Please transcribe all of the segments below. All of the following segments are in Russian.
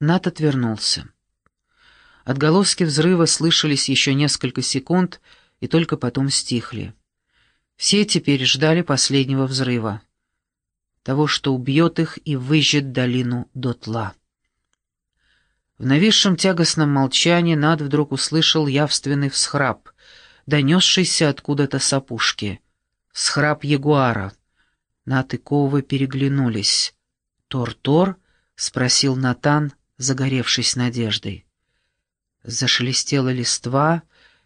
Нат отвернулся. Отголоски взрыва слышались еще несколько секунд и только потом стихли. Все теперь ждали последнего взрыва, того, что убьет их и выжжет долину дотла. В нависшем тягостном молчании Над вдруг услышал явственный всхрап, донесшийся откуда-то с опушки. Схрап ягуара. Над и Ковы переглянулись. «Тор-тор?» — спросил Натан, загоревшись надеждой. Зашелестела листва,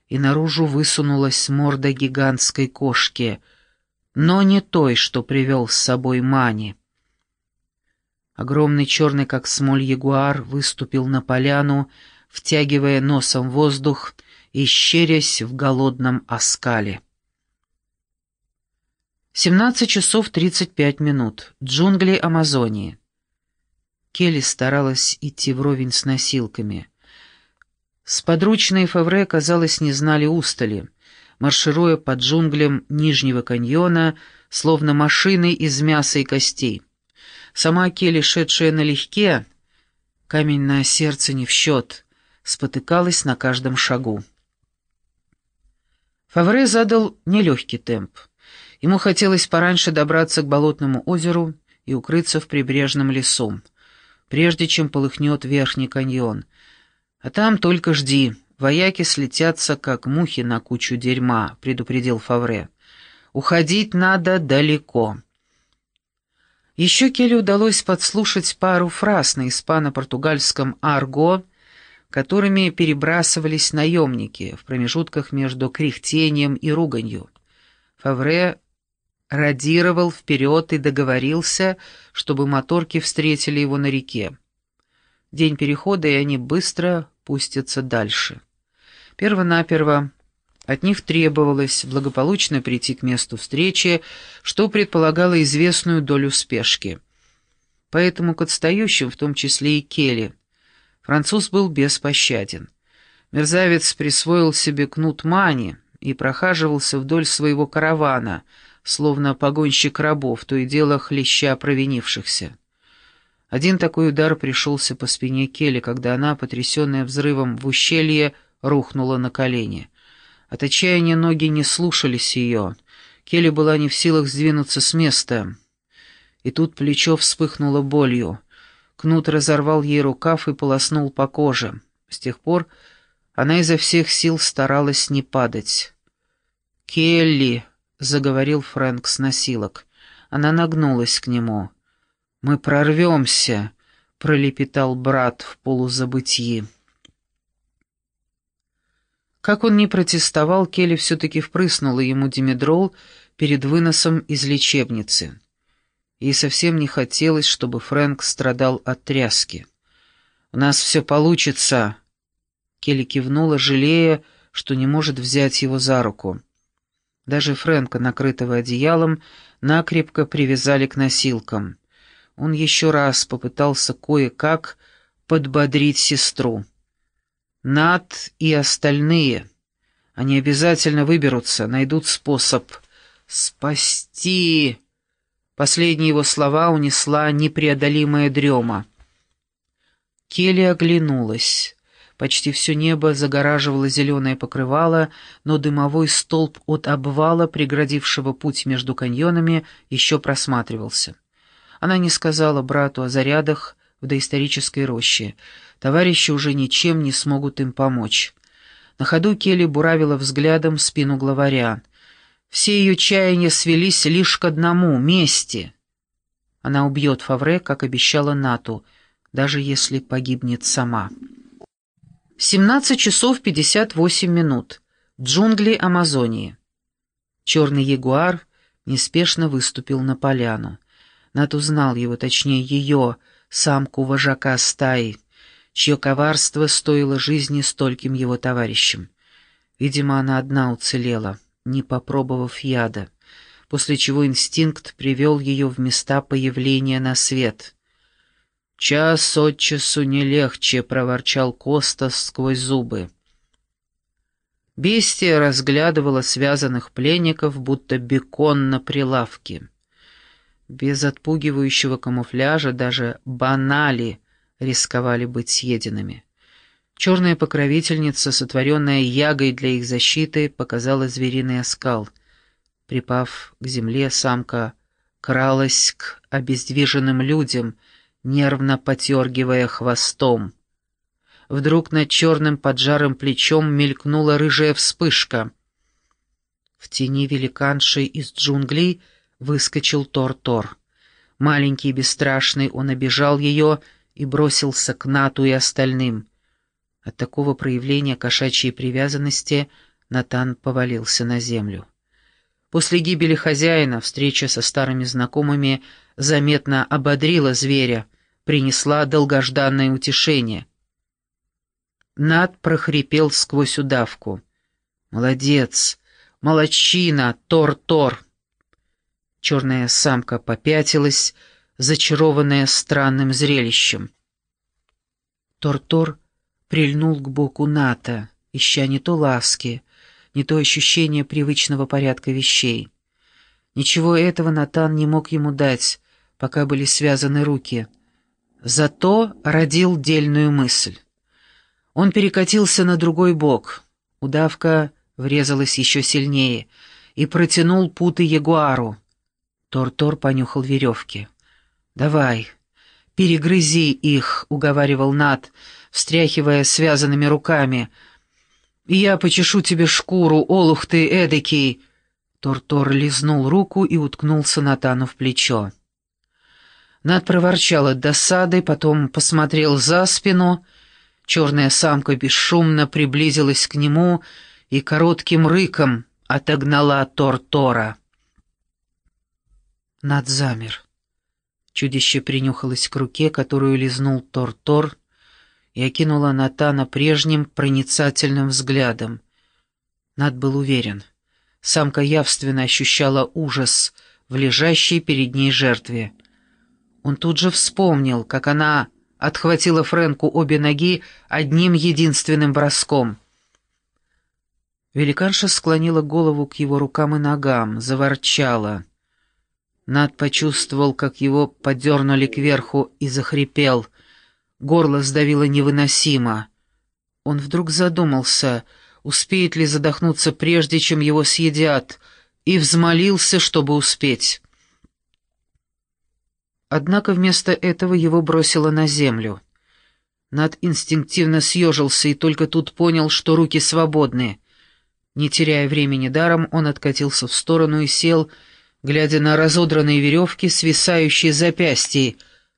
и наружу высунулась морда гигантской кошки, но не той, что привел с собой Мани. Огромный черный, как смоль, ягуар выступил на поляну, втягивая носом воздух и щерясь в голодном оскале. 17 часов 35 минут. Джунгли Амазонии. Келли старалась идти вровень с носилками. Сподручные Фавре, казалось, не знали устали, маршируя под джунглям Нижнего каньона, словно машины из мяса и костей. Сама Келли, шедшая налегке, камень на сердце не в счет, спотыкалась на каждом шагу. Фавре задал нелегкий темп. Ему хотелось пораньше добраться к болотному озеру и укрыться в прибрежном лесу прежде чем полыхнет верхний каньон. А там только жди, вояки слетятся, как мухи на кучу дерьма», — предупредил Фавре. «Уходить надо далеко». Еще Келли удалось подслушать пару фраз на испано-португальском «арго», которыми перебрасывались наемники в промежутках между кряхтением и руганью. Фавре радировал вперед и договорился, чтобы моторки встретили его на реке. День перехода, и они быстро пустятся дальше. Первонаперво от них требовалось благополучно прийти к месту встречи, что предполагало известную долю спешки. Поэтому к отстающим, в том числе и Келли, француз был беспощаден. Мерзавец присвоил себе кнут мани и прохаживался вдоль своего каравана — словно погонщик рабов, то и дело хлеща провинившихся. Один такой удар пришелся по спине Келли, когда она, потрясенная взрывом в ущелье, рухнула на колени. От отчаяния ноги не слушались ее. Келли была не в силах сдвинуться с места. И тут плечо вспыхнуло болью. Кнут разорвал ей рукав и полоснул по коже. С тех пор она изо всех сил старалась не падать. «Келли!» Заговорил Фрэнк с носилок. Она нагнулась к нему. «Мы прорвемся», — пролепетал брат в полузабытии. Как он ни протестовал, Келли все-таки впрыснула ему димедрол перед выносом из лечебницы. Ей совсем не хотелось, чтобы Фрэнк страдал от тряски. «У нас все получится», — Келли кивнула, жалея, что не может взять его за руку. Даже Фрэнка, накрытого одеялом, накрепко привязали к носилкам. Он еще раз попытался кое-как подбодрить сестру. Над и остальные. Они обязательно выберутся, найдут способ. «Спасти!» Последние его слова унесла непреодолимая дрема. Келли оглянулась. Почти все небо загораживало зеленое покрывало, но дымовой столб от обвала, преградившего путь между каньонами, еще просматривался. Она не сказала брату о зарядах в доисторической роще. Товарищи уже ничем не смогут им помочь. На ходу Келли буравила взглядом спину главаря. Все ее чаяния свелись лишь к одному — мести. Она убьет Фавре, как обещала Нату, даже если погибнет сама. 17 часов 58 минут. Джунгли Амазонии. Черный ягуар неспешно выступил на поляну. Нат узнал его, точнее ее, самку вожака стаи, чье коварство стоило жизни стольким его товарищам. Видимо, она одна уцелела, не попробовав яда, после чего инстинкт привел ее в места появления на свет — «Час от часу не легче», — проворчал Костас сквозь зубы. Бестия разглядывала связанных пленников, будто бекон на прилавке. Без отпугивающего камуфляжа даже банали рисковали быть съеденными. Черная покровительница, сотворенная ягой для их защиты, показала звериный оскал. Припав к земле, самка кралась к обездвиженным людям, нервно потергивая хвостом. Вдруг над черным поджарым плечом мелькнула рыжая вспышка. В тени великанши из джунглей выскочил Тор-Тор. Маленький и бесстрашный он обижал ее и бросился к Нату и остальным. От такого проявления кошачьей привязанности Натан повалился на землю. После гибели хозяина встреча со старыми знакомыми заметно ободрила зверя, принесла долгожданное утешение. Над прохрипел сквозь удавку. «Молодец! Молодчина! Тор-тор!» Черная самка попятилась, зачарованная странным зрелищем. Тор-тор прильнул к боку Ната, ища не то ласки, не то ощущение привычного порядка вещей. Ничего этого Натан не мог ему дать, пока были связаны руки. Зато родил дельную мысль. Он перекатился на другой бок. Удавка врезалась еще сильнее и протянул путы ягуару. Тор-Тор понюхал веревки. «Давай, перегрызи их», — уговаривал Нат, встряхивая связанными руками — я почешу тебе шкуру, олух ты эдакий!» Тор-Тор лизнул руку и уткнулся Натану в плечо. Над проворчал от досады, потом посмотрел за спину. Черная самка бесшумно приблизилась к нему и коротким рыком отогнала Тор-Тора. Над замер. Чудище принюхалось к руке, которую лизнул Тор-Тор, и окинула Натана прежним проницательным взглядом. Над был уверен. Самка явственно ощущала ужас в лежащей перед ней жертве. Он тут же вспомнил, как она отхватила Фрэнку обе ноги одним единственным броском. Великанша склонила голову к его рукам и ногам, заворчала. Над почувствовал, как его подернули кверху и захрипел — Горло сдавило невыносимо. Он вдруг задумался, успеет ли задохнуться прежде, чем его съедят, и взмолился, чтобы успеть. Однако вместо этого его бросило на землю. Над инстинктивно съежился и только тут понял, что руки свободны. Не теряя времени даром, он откатился в сторону и сел, глядя на разодранные веревки, свисающие запястья.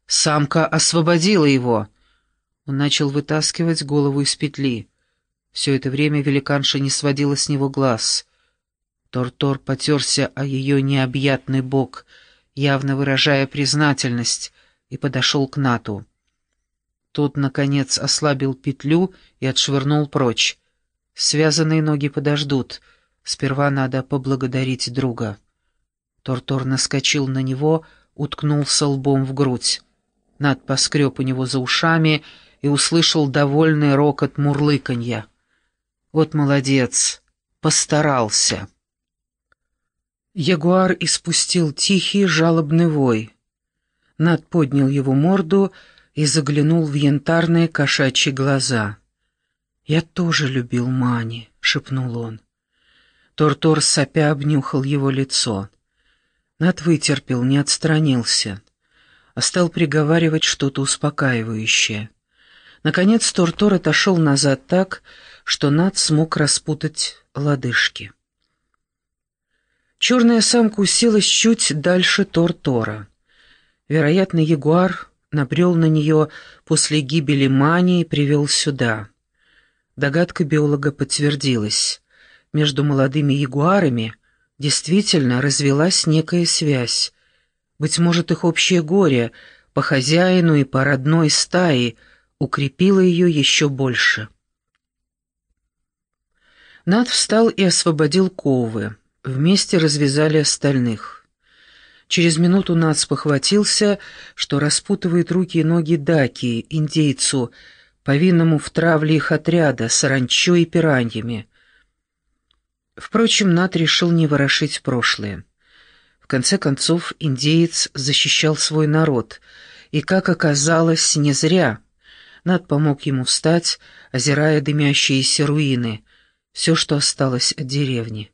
Самка освободила его — он начал вытаскивать голову из петли. Все это время великанша не сводила с него глаз. Тор-Тор потерся о ее необъятный бок, явно выражая признательность, и подошел к Нату. Тот, наконец, ослабил петлю и отшвырнул прочь. Связанные ноги подождут. Сперва надо поблагодарить друга. Тор-Тор наскочил на него, уткнулся лбом в грудь. Над поскреб у него за ушами и услышал довольный рокот мурлыканья. «Вот молодец, постарался». Ягуар испустил тихий жалобный вой. Над поднял его морду и заглянул в янтарные кошачьи глаза. «Я тоже любил Мани», — шепнул он. Тортор сопя обнюхал его лицо. Над вытерпел, не отстранился, а стал приговаривать что-то успокаивающее. Наконец Тортор отошел назад так, что Над смог распутать лодыжки. Черная самка уселась чуть дальше Тортора. Вероятно, ягуар набрел на нее после гибели Мани и привел сюда. Догадка биолога подтвердилась. Между молодыми ягуарами действительно развелась некая связь. Быть может, их общее горе по хозяину и по родной стае — укрепило ее еще больше. Над встал и освободил ковы. Вместе развязали остальных. Через минуту Над спохватился, что распутывает руки и ноги Даки, индейцу, повинному в травле их отряда, саранчой и пираньями. Впрочем, Над решил не ворошить прошлое. В конце концов, индеец защищал свой народ, и, как оказалось, не зря — Над помог ему встать, озирая дымящиеся руины, все, что осталось от деревни.